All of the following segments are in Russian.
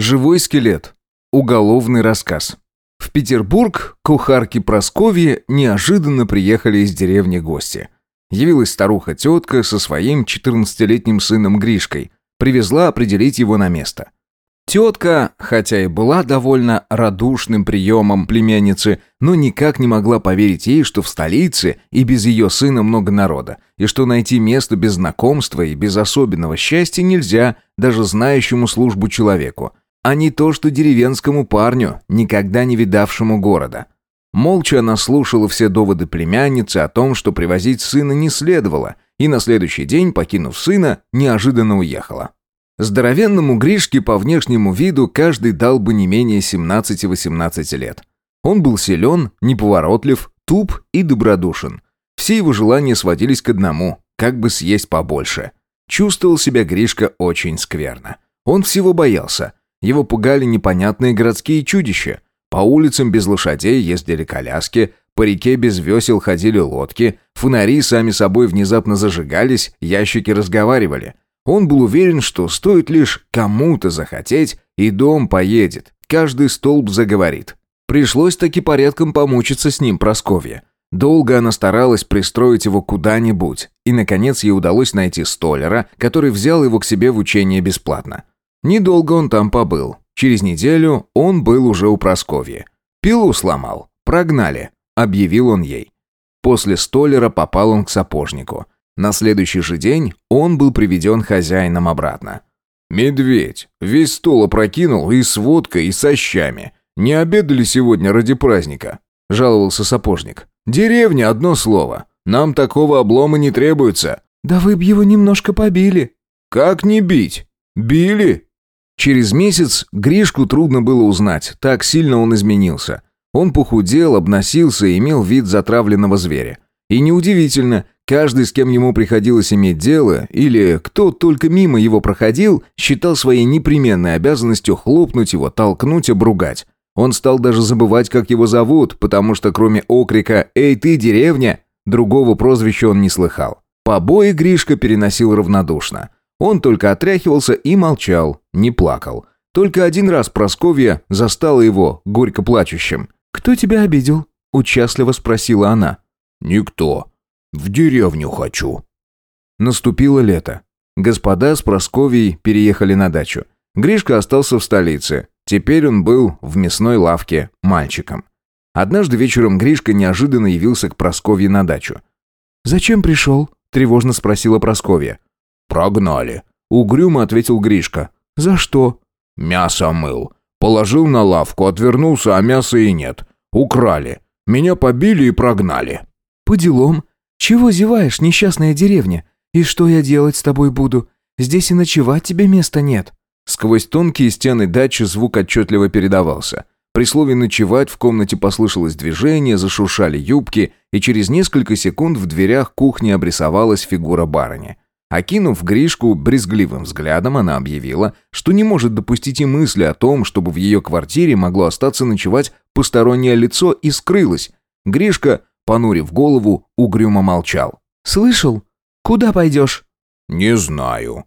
Живой скелет. Уголовный рассказ. В Петербург кухарки Просковье неожиданно приехали из деревни гости. Явилась старуха-тетка со своим 14-летним сыном Гришкой. Привезла определить его на место. Тетка, хотя и была довольно радушным приемом племянницы, но никак не могла поверить ей, что в столице и без ее сына много народа, и что найти место без знакомства и без особенного счастья нельзя даже знающему службу человеку а не то, что деревенскому парню, никогда не видавшему города. Молча она слушала все доводы племянницы о том, что привозить сына не следовало, и на следующий день, покинув сына, неожиданно уехала. Здоровенному Гришке по внешнему виду каждый дал бы не менее 17-18 лет. Он был силен, неповоротлив, туп и добродушен. Все его желания сводились к одному – как бы съесть побольше. Чувствовал себя Гришка очень скверно. Он всего боялся. Его пугали непонятные городские чудища. По улицам без лошадей ездили коляски, по реке без весел ходили лодки, фонари сами собой внезапно зажигались, ящики разговаривали. Он был уверен, что стоит лишь кому-то захотеть, и дом поедет, каждый столб заговорит. Пришлось таки порядком помучиться с ним Просковье. Долго она старалась пристроить его куда-нибудь, и, наконец, ей удалось найти столяра, который взял его к себе в учение бесплатно. Недолго он там побыл. Через неделю он был уже у Просковья. Пилу сломал. Прогнали, объявил он ей. После столера попал он к сапожнику. На следующий же день он был приведен хозяином обратно. «Медведь, весь стол опрокинул и с водкой, и со щами. Не обедали сегодня ради праздника», – жаловался сапожник. «Деревня, одно слово. Нам такого облома не требуется». «Да вы б его немножко побили». «Как не бить? Били?» Через месяц Гришку трудно было узнать, так сильно он изменился. Он похудел, обносился и имел вид затравленного зверя. И неудивительно, каждый, с кем ему приходилось иметь дело, или кто только мимо его проходил, считал своей непременной обязанностью хлопнуть его, толкнуть, обругать. Он стал даже забывать, как его зовут, потому что кроме окрика «Эй, ты, деревня!» другого прозвища он не слыхал. Побои Гришка переносил равнодушно. Он только отряхивался и молчал, не плакал. Только один раз Просковья застала его горько плачущим. «Кто тебя обидел?» – участливо спросила она. «Никто. В деревню хочу». Наступило лето. Господа с Просковьей переехали на дачу. Гришка остался в столице. Теперь он был в мясной лавке мальчиком. Однажды вечером Гришка неожиданно явился к Просковье на дачу. «Зачем пришел?» – тревожно спросила Просковья. «Прогнали», — угрюмо ответил Гришка. «За что?» «Мясо мыл. Положил на лавку, отвернулся, а мяса и нет. Украли. Меня побили и прогнали». «По делам. Чего зеваешь, несчастная деревня? И что я делать с тобой буду? Здесь и ночевать тебе места нет». Сквозь тонкие стены дачи звук отчетливо передавался. При слове «ночевать» в комнате послышалось движение, зашуршали юбки, и через несколько секунд в дверях кухни обрисовалась фигура барыни. Окинув Гришку брезгливым взглядом, она объявила, что не может допустить и мысли о том, чтобы в ее квартире могло остаться ночевать постороннее лицо, и скрылась. Гришка, понурив голову, угрюмо молчал. «Слышал? Куда пойдешь?» «Не знаю».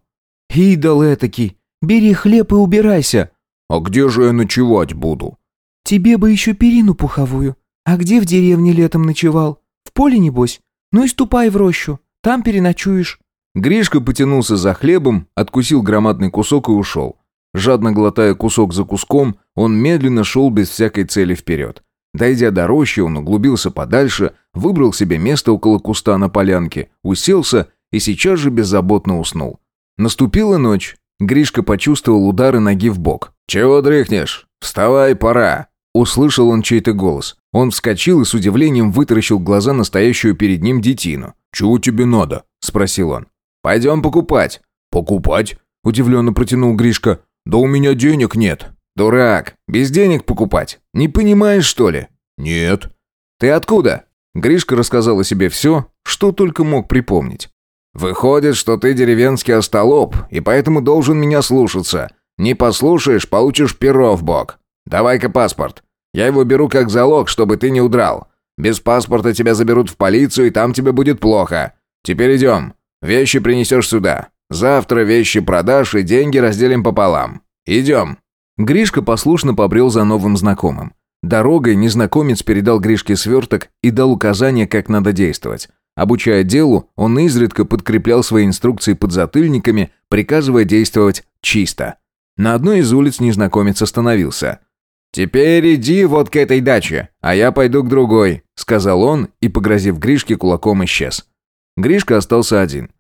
«Идол этакий! Бери хлеб и убирайся!» «А где же я ночевать буду?» «Тебе бы еще перину пуховую. А где в деревне летом ночевал? В поле, небось? Ну и ступай в рощу, там переночуешь». Гришка потянулся за хлебом, откусил громадный кусок и ушел. Жадно глотая кусок за куском, он медленно шел без всякой цели вперед. Дойдя до рощи, он углубился подальше, выбрал себе место около куста на полянке, уселся и сейчас же беззаботно уснул. Наступила ночь. Гришка почувствовал удары ноги в бок. «Чего дрыхнешь? Вставай, пора!» Услышал он чей-то голос. Он вскочил и с удивлением вытаращил глаза настоящую перед ним детину. «Чего тебе надо?» – спросил он. «Пойдем покупать». «Покупать?» – удивленно протянул Гришка. «Да у меня денег нет». «Дурак, без денег покупать. Не понимаешь, что ли?» «Нет». «Ты откуда?» Гришка рассказал о себе все, что только мог припомнить. «Выходит, что ты деревенский остолоп, и поэтому должен меня слушаться. Не послушаешь, получишь перо в бок. Давай-ка паспорт. Я его беру как залог, чтобы ты не удрал. Без паспорта тебя заберут в полицию, и там тебе будет плохо. Теперь идем. Вещи принесешь сюда. Завтра вещи продашь и деньги разделим пополам. Идем». Гришка послушно побрел за новым знакомым. Дорогой незнакомец передал Гришке сверток и дал указания, как надо действовать. Обучая делу, он изредка подкреплял свои инструкции подзатыльниками, приказывая действовать чисто. На одной из улиц незнакомец остановился. «Теперь иди вот к этой даче, а я пойду к другой», — сказал он и, погрозив Гришке, кулаком исчез. Гришка остался один.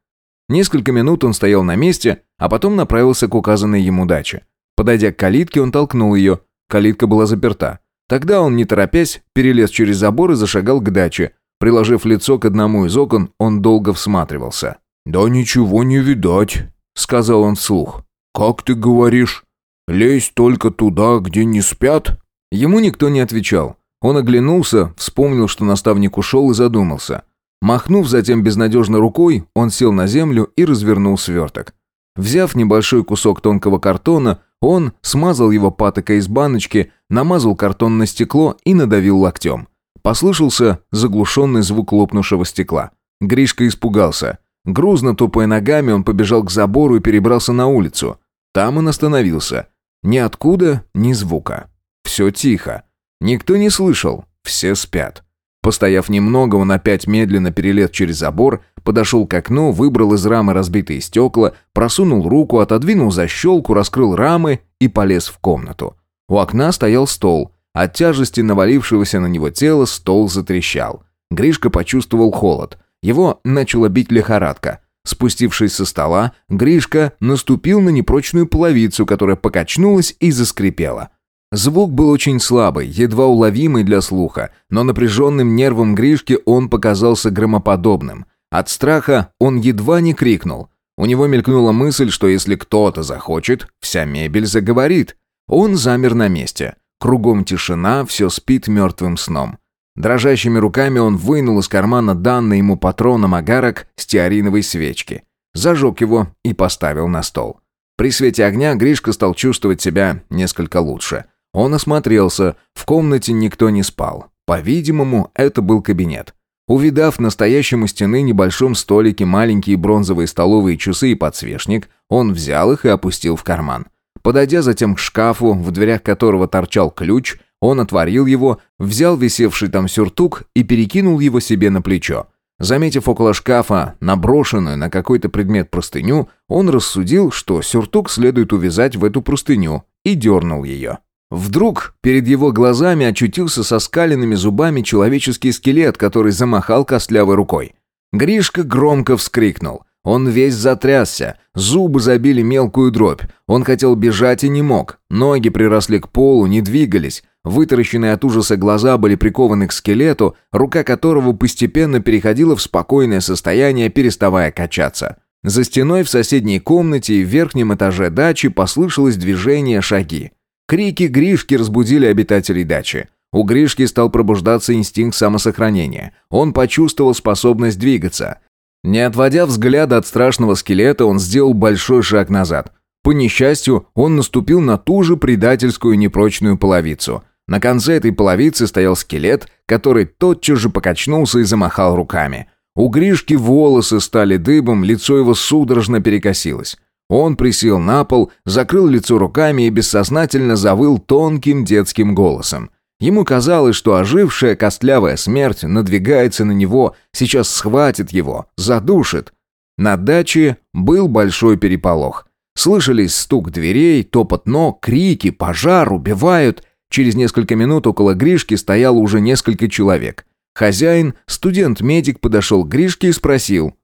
Несколько минут он стоял на месте, а потом направился к указанной ему даче. Подойдя к калитке, он толкнул ее. Калитка была заперта. Тогда он, не торопясь, перелез через забор и зашагал к даче. Приложив лицо к одному из окон, он долго всматривался. «Да ничего не видать», — сказал он вслух. «Как ты говоришь? Лезь только туда, где не спят?» Ему никто не отвечал. Он оглянулся, вспомнил, что наставник ушел и задумался. Махнув затем безнадежно рукой, он сел на землю и развернул сверток. Взяв небольшой кусок тонкого картона, он смазал его патокой из баночки, намазал картон на стекло и надавил локтем. Послышался заглушенный звук лопнувшего стекла. Гришка испугался. Грузно топая ногами, он побежал к забору и перебрался на улицу. Там он остановился. Ниоткуда ни звука. Все тихо. Никто не слышал. Все спят. Постояв немного, он опять медленно перелез через забор, подошел к окну, выбрал из рамы разбитые стекла, просунул руку, отодвинул защелку, раскрыл рамы и полез в комнату. У окна стоял стол. От тяжести навалившегося на него тела стол затрещал. Гришка почувствовал холод. Его начала бить лихорадка. Спустившись со стола, Гришка наступил на непрочную половицу, которая покачнулась и заскрипела. Звук был очень слабый, едва уловимый для слуха, но напряженным нервом Гришки он показался громоподобным. От страха он едва не крикнул. У него мелькнула мысль, что если кто-то захочет, вся мебель заговорит. Он замер на месте. Кругом тишина, все спит мертвым сном. Дрожащими руками он вынул из кармана данный ему патроном агарок стеариновой свечки. Зажег его и поставил на стол. При свете огня Гришка стал чувствовать себя несколько лучше. Он осмотрелся, в комнате никто не спал. По-видимому, это был кабинет. Увидав настоящему стены небольшом столике маленькие бронзовые столовые часы и подсвечник, он взял их и опустил в карман. Подойдя затем к шкафу, в дверях которого торчал ключ, он отворил его, взял висевший там сюртук и перекинул его себе на плечо. Заметив около шкафа наброшенную на какой-то предмет простыню, он рассудил, что сюртук следует увязать в эту простыню, и дернул ее. Вдруг перед его глазами очутился со скаленными зубами человеческий скелет, который замахал костлявой рукой. Гришка громко вскрикнул. Он весь затрясся, зубы забили мелкую дробь. Он хотел бежать и не мог. Ноги приросли к полу, не двигались. Вытаращенные от ужаса глаза были прикованы к скелету, рука которого постепенно переходила в спокойное состояние, переставая качаться. За стеной в соседней комнате и в верхнем этаже дачи послышалось движение шаги. Крики Гришки разбудили обитателей дачи. У Гришки стал пробуждаться инстинкт самосохранения. Он почувствовал способность двигаться. Не отводя взгляда от страшного скелета, он сделал большой шаг назад. По несчастью, он наступил на ту же предательскую непрочную половицу. На конце этой половицы стоял скелет, который тотчас же покачнулся и замахал руками. У Гришки волосы стали дыбом, лицо его судорожно перекосилось. Он присел на пол, закрыл лицо руками и бессознательно завыл тонким детским голосом. Ему казалось, что ожившая костлявая смерть надвигается на него, сейчас схватит его, задушит. На даче был большой переполох. Слышались стук дверей, топот ног, крики, пожар, убивают. Через несколько минут около Гришки стояло уже несколько человек. Хозяин, студент-медик, подошел к Гришке и спросил.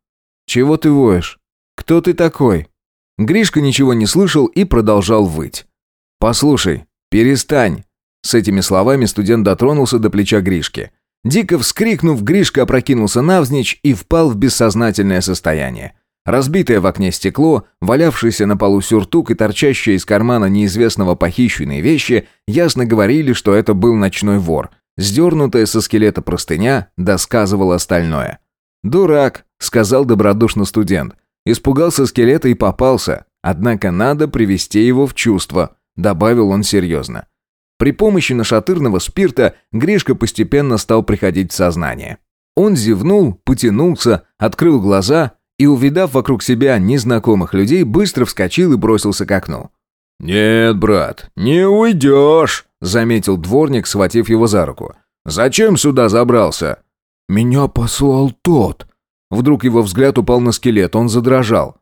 «Чего ты воешь? Кто ты такой?» Гришка ничего не слышал и продолжал выть. «Послушай, перестань!» С этими словами студент дотронулся до плеча Гришки. Дико вскрикнув, Гришка опрокинулся навзничь и впал в бессознательное состояние. Разбитое в окне стекло, валявшийся на полу сюртук и торчащие из кармана неизвестного похищенные вещи ясно говорили, что это был ночной вор. Сдернутая со скелета простыня досказывала остальное. «Дурак», — сказал добродушно студент. Испугался скелета и попался. Однако надо привести его в чувство, добавил он серьезно. При помощи нашатырного спирта Гришка постепенно стал приходить в сознание. Он зевнул, потянулся, открыл глаза и, увидав вокруг себя незнакомых людей, быстро вскочил и бросился к окну. «Нет, брат, не уйдешь», — заметил дворник, схватив его за руку. «Зачем сюда забрался?» «Меня послал тот». Вдруг его взгляд упал на скелет, он задрожал.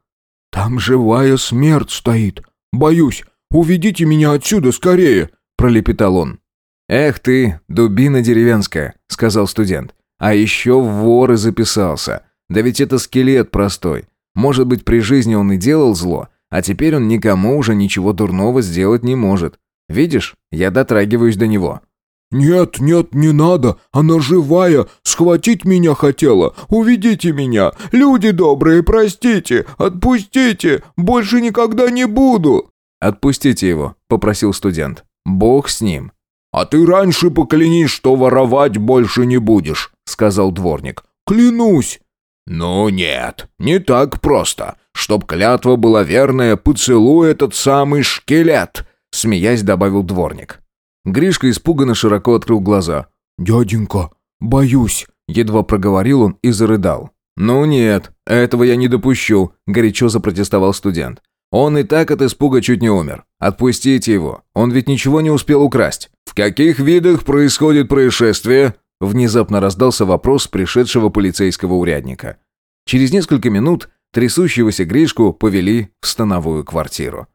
«Там живая смерть стоит. Боюсь, уведите меня отсюда скорее», — пролепетал он. «Эх ты, дубина деревенская», — сказал студент. «А еще в воры записался. Да ведь это скелет простой. Может быть, при жизни он и делал зло, а теперь он никому уже ничего дурного сделать не может. Видишь, я дотрагиваюсь до него». «Нет, нет, не надо, она живая, схватить меня хотела, уведите меня, люди добрые, простите, отпустите, больше никогда не буду». «Отпустите его», — попросил студент. «Бог с ним». «А ты раньше поклянись, что воровать больше не будешь», — сказал дворник. «Клянусь». «Ну нет, не так просто. Чтоб клятва была верная, поцелуй этот самый шкелет», — смеясь добавил дворник. Гришка испуганно широко открыл глаза. «Дяденька, боюсь», — едва проговорил он и зарыдал. «Ну нет, этого я не допущу», — горячо запротестовал студент. «Он и так от испуга чуть не умер. Отпустите его, он ведь ничего не успел украсть». «В каких видах происходит происшествие?» Внезапно раздался вопрос пришедшего полицейского урядника. Через несколько минут трясущегося Гришку повели в становую квартиру.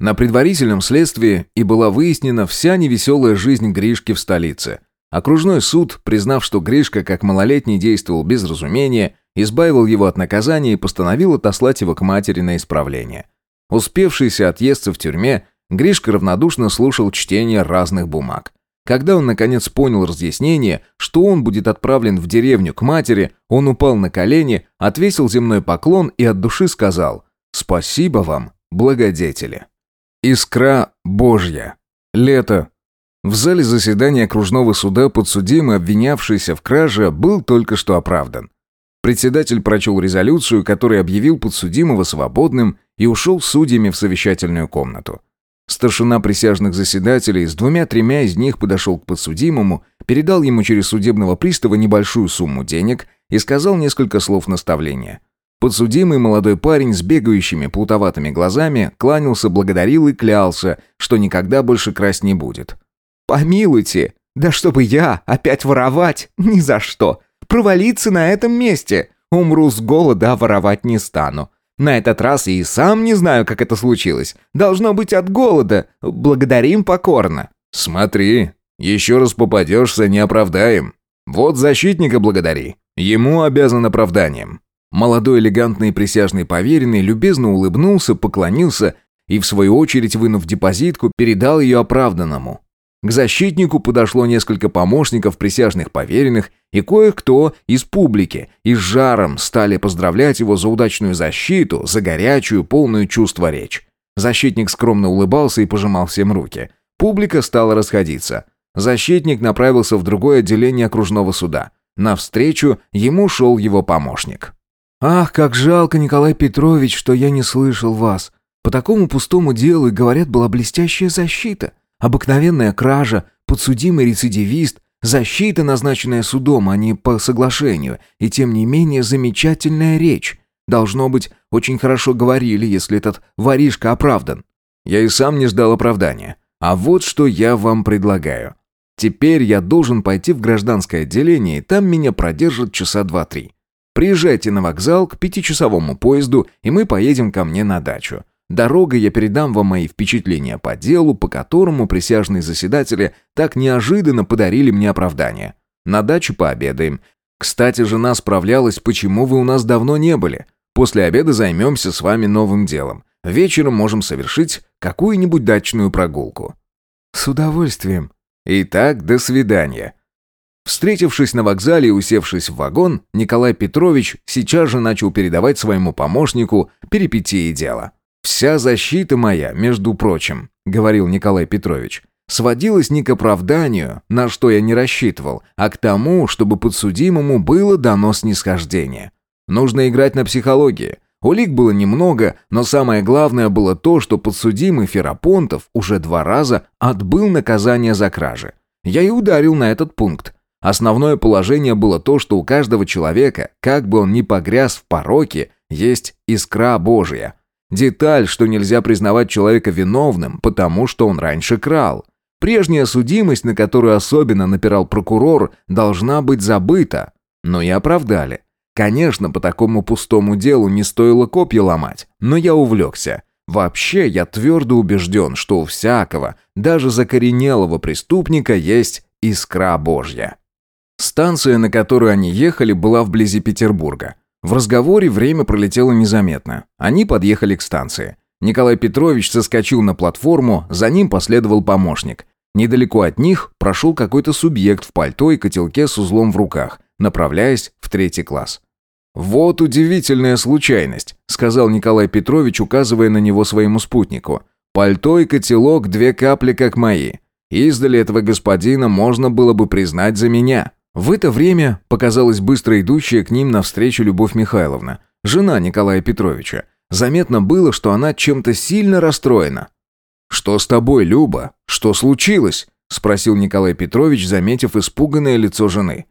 На предварительном следствии и была выяснена вся невеселая жизнь Гришки в столице. Окружной суд, признав, что Гришка как малолетний действовал без разумения, избавил его от наказания и постановил отослать его к матери на исправление. Успевшийся отъесться в тюрьме, Гришка равнодушно слушал чтение разных бумаг. Когда он наконец понял разъяснение, что он будет отправлен в деревню к матери, он упал на колени, отвесил земной поклон и от души сказал «Спасибо вам, благодетели». Искра Божья. Лето. В зале заседания окружного суда подсудимый, обвинявшийся в краже, был только что оправдан. Председатель прочел резолюцию, который объявил подсудимого свободным и ушел с судьями в совещательную комнату. Старшина присяжных заседателей с двумя-тремя из них подошел к подсудимому, передал ему через судебного пристава небольшую сумму денег и сказал несколько слов наставления. Подсудимый молодой парень с бегающими плутоватыми глазами кланялся, благодарил и клялся, что никогда больше красть не будет. «Помилуйте! Да чтобы я опять воровать! Ни за что! Провалиться на этом месте! Умру с голода, а воровать не стану. На этот раз и сам не знаю, как это случилось. Должно быть от голода. Благодарим покорно». «Смотри, еще раз попадешься, не оправдаем. Вот защитника благодари. Ему обязан оправданием». Молодой элегантный присяжный поверенный любезно улыбнулся, поклонился и, в свою очередь, вынув депозитку, передал ее оправданному. К защитнику подошло несколько помощников присяжных поверенных и кое-кто из публики, и с жаром стали поздравлять его за удачную защиту, за горячую, полную чувства речь. Защитник скромно улыбался и пожимал всем руки. Публика стала расходиться. Защитник направился в другое отделение окружного суда. Навстречу ему шел его помощник. «Ах, как жалко, Николай Петрович, что я не слышал вас. По такому пустому делу, говорят, была блестящая защита. Обыкновенная кража, подсудимый рецидивист, защита, назначенная судом, а не по соглашению, и тем не менее замечательная речь. Должно быть, очень хорошо говорили, если этот воришка оправдан. Я и сам не ждал оправдания. А вот что я вам предлагаю. Теперь я должен пойти в гражданское отделение, и там меня продержат часа два-три. Приезжайте на вокзал к пятичасовому поезду, и мы поедем ко мне на дачу. Дорогой я передам вам мои впечатления по делу, по которому присяжные заседатели так неожиданно подарили мне оправдание. На дачу пообедаем. Кстати, жена справлялась, почему вы у нас давно не были. После обеда займемся с вами новым делом. Вечером можем совершить какую-нибудь дачную прогулку». «С удовольствием». «Итак, до свидания». Встретившись на вокзале и усевшись в вагон, Николай Петрович сейчас же начал передавать своему помощнику перипетии дела. «Вся защита моя, между прочим», — говорил Николай Петрович, сводилась не к оправданию, на что я не рассчитывал, а к тому, чтобы подсудимому было дано снисхождение. Нужно играть на психологии. Улик было немного, но самое главное было то, что подсудимый Ферапонтов уже два раза отбыл наказание за кражи. Я и ударил на этот пункт. Основное положение было то, что у каждого человека, как бы он ни погряз в пороке, есть искра Божья. Деталь, что нельзя признавать человека виновным, потому что он раньше крал. Прежняя судимость, на которую особенно напирал прокурор, должна быть забыта. Но и оправдали. Конечно, по такому пустому делу не стоило копья ломать, но я увлекся. Вообще, я твердо убежден, что у всякого, даже закоренелого преступника, есть искра Божья. Станция, на которую они ехали, была вблизи Петербурга. В разговоре время пролетело незаметно. Они подъехали к станции. Николай Петрович соскочил на платформу, за ним последовал помощник. Недалеко от них прошел какой-то субъект в пальто и котелке с узлом в руках, направляясь в третий класс. «Вот удивительная случайность», — сказал Николай Петрович, указывая на него своему спутнику. «Пальто и котелок — две капли, как мои. Издали этого господина можно было бы признать за меня». В это время показалась быстро идущая к ним навстречу Любовь Михайловна, жена Николая Петровича. Заметно было, что она чем-то сильно расстроена. «Что с тобой, Люба? Что случилось?» – спросил Николай Петрович, заметив испуганное лицо жены.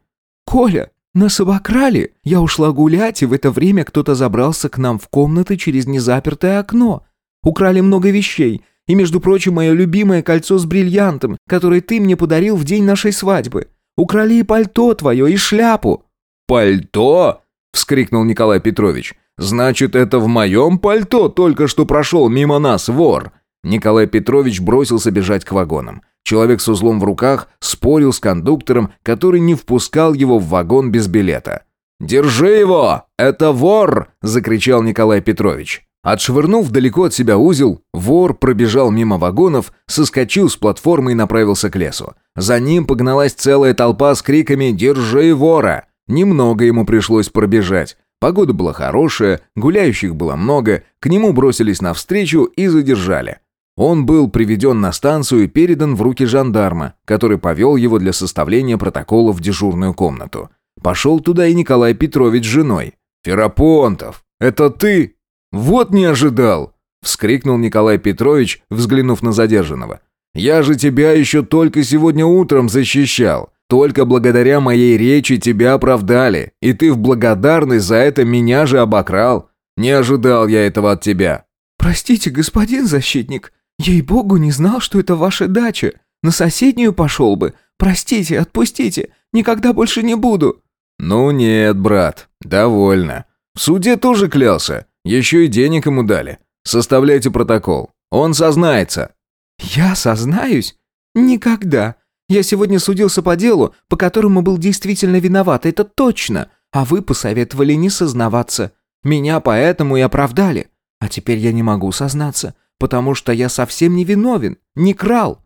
«Коля, нас обокрали. Я ушла гулять, и в это время кто-то забрался к нам в комнаты через незапертое окно. Украли много вещей, и, между прочим, мое любимое кольцо с бриллиантом, которое ты мне подарил в день нашей свадьбы. Украли и пальто твое, и шляпу». «Пальто?» – вскрикнул Николай Петрович. «Значит, это в моем пальто только что прошел мимо нас вор». Николай Петрович бросился бежать к вагонам. Человек с узлом в руках спорил с кондуктором, который не впускал его в вагон без билета. «Держи его! Это вор!» – закричал Николай Петрович. Отшвырнув далеко от себя узел, вор пробежал мимо вагонов, соскочил с платформы и направился к лесу. За ним погналась целая толпа с криками «Держи вора!». Немного ему пришлось пробежать. Погода была хорошая, гуляющих было много, к нему бросились навстречу и задержали. Он был приведен на станцию и передан в руки жандарма, который повел его для составления протокола в дежурную комнату. Пошел туда и Николай Петрович с женой. «Ферапонтов, это ты?» «Вот не ожидал!» – вскрикнул Николай Петрович, взглянув на задержанного. «Я же тебя еще только сегодня утром защищал. Только благодаря моей речи тебя оправдали, и ты в благодарность за это меня же обокрал. Не ожидал я этого от тебя». «Простите, господин защитник, ей-богу не знал, что это ваша дача. На соседнюю пошел бы. Простите, отпустите, никогда больше не буду». «Ну нет, брат, довольно. В суде тоже клялся. Еще и денег ему дали. Составляйте протокол. Он сознается». «Я сознаюсь? Никогда. Я сегодня судился по делу, по которому был действительно виноват, это точно. А вы посоветовали не сознаваться. Меня поэтому и оправдали. А теперь я не могу сознаться, потому что я совсем не виновен, не крал».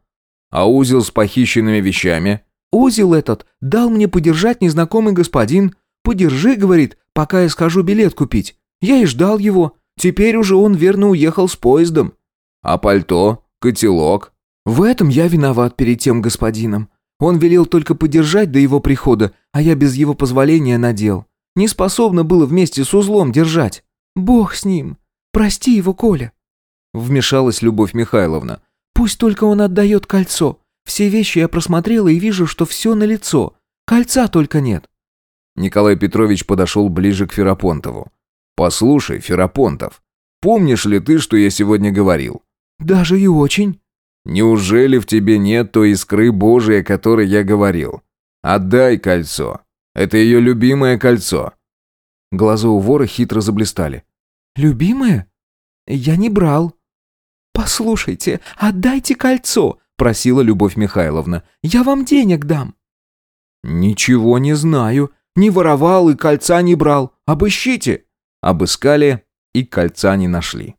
«А узел с похищенными вещами?» «Узел этот дал мне подержать незнакомый господин. Подержи, — говорит, — пока я схожу билет купить. Я и ждал его. Теперь уже он верно уехал с поездом. А пальто? Котелок? В этом я виноват перед тем господином. Он велел только подержать до его прихода, а я без его позволения надел. Не способна было вместе с узлом держать. Бог с ним. Прости его, Коля. Вмешалась Любовь Михайловна. Пусть только он отдает кольцо. Все вещи я просмотрела и вижу, что все на лицо. Кольца только нет. Николай Петрович подошел ближе к Ферапонтову. «Послушай, Ферапонтов, помнишь ли ты, что я сегодня говорил?» «Даже и очень». «Неужели в тебе нет той искры Божией, о которой я говорил? Отдай кольцо. Это ее любимое кольцо». Глаза у вора хитро заблистали. «Любимое? Я не брал». «Послушайте, отдайте кольцо», — просила Любовь Михайловна. «Я вам денег дам». «Ничего не знаю. Не воровал и кольца не брал. Обыщите». Обыскали и кольца не нашли.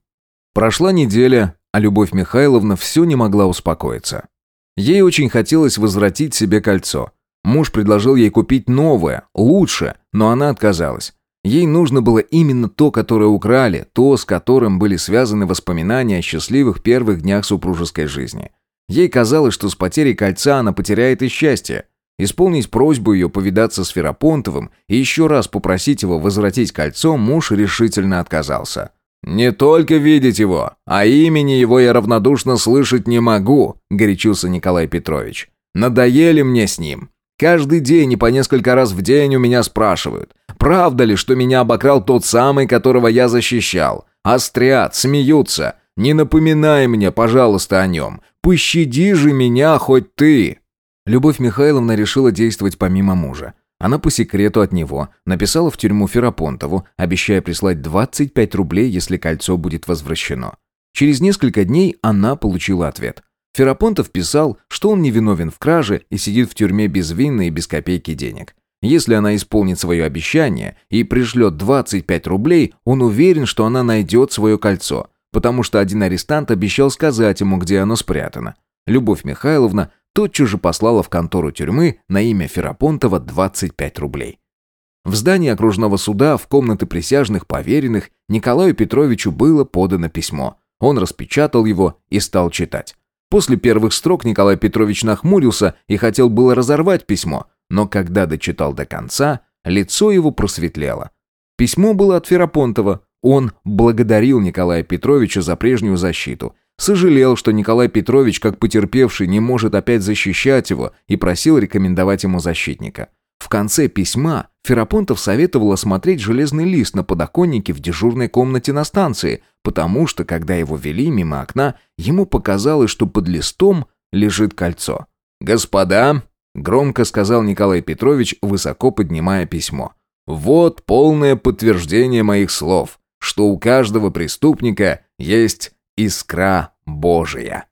Прошла неделя, а Любовь Михайловна все не могла успокоиться. Ей очень хотелось возвратить себе кольцо. Муж предложил ей купить новое, лучше, но она отказалась. Ей нужно было именно то, которое украли, то, с которым были связаны воспоминания о счастливых первых днях супружеской жизни. Ей казалось, что с потерей кольца она потеряет и счастье. Исполнить просьбу ее повидаться с Ферапонтовым и еще раз попросить его возвратить кольцо муж решительно отказался. «Не только видеть его, а имени его я равнодушно слышать не могу», – горячился Николай Петрович. «Надоели мне с ним. Каждый день и по несколько раз в день у меня спрашивают, правда ли, что меня обокрал тот самый, которого я защищал? острят, смеются. Не напоминай мне, пожалуйста, о нем. Пощади же меня хоть ты!» Любовь Михайловна решила действовать помимо мужа. Она по секрету от него написала в тюрьму Ферапонтову, обещая прислать 25 рублей, если кольцо будет возвращено. Через несколько дней она получила ответ. Ферапонтов писал, что он невиновен в краже и сидит в тюрьме безвинно и без копейки денег. Если она исполнит свое обещание и пришлет 25 рублей, он уверен, что она найдет свое кольцо, потому что один арестант обещал сказать ему, где оно спрятано. Любовь Михайловна тотчас же послала в контору тюрьмы на имя Ферапонтова 25 рублей. В здании окружного суда в комнаты присяжных поверенных Николаю Петровичу было подано письмо. Он распечатал его и стал читать. После первых строк Николай Петрович нахмурился и хотел было разорвать письмо, но когда дочитал до конца, лицо его просветлело. Письмо было от Ферапонтова. Он благодарил Николая Петровича за прежнюю защиту Сожалел, что Николай Петрович, как потерпевший, не может опять защищать его и просил рекомендовать ему защитника. В конце письма Ферапонтов советовал осмотреть железный лист на подоконнике в дежурной комнате на станции, потому что, когда его вели мимо окна, ему показалось, что под листом лежит кольцо. «Господа», — громко сказал Николай Петрович, высоко поднимая письмо, «вот полное подтверждение моих слов, что у каждого преступника есть искра Божия.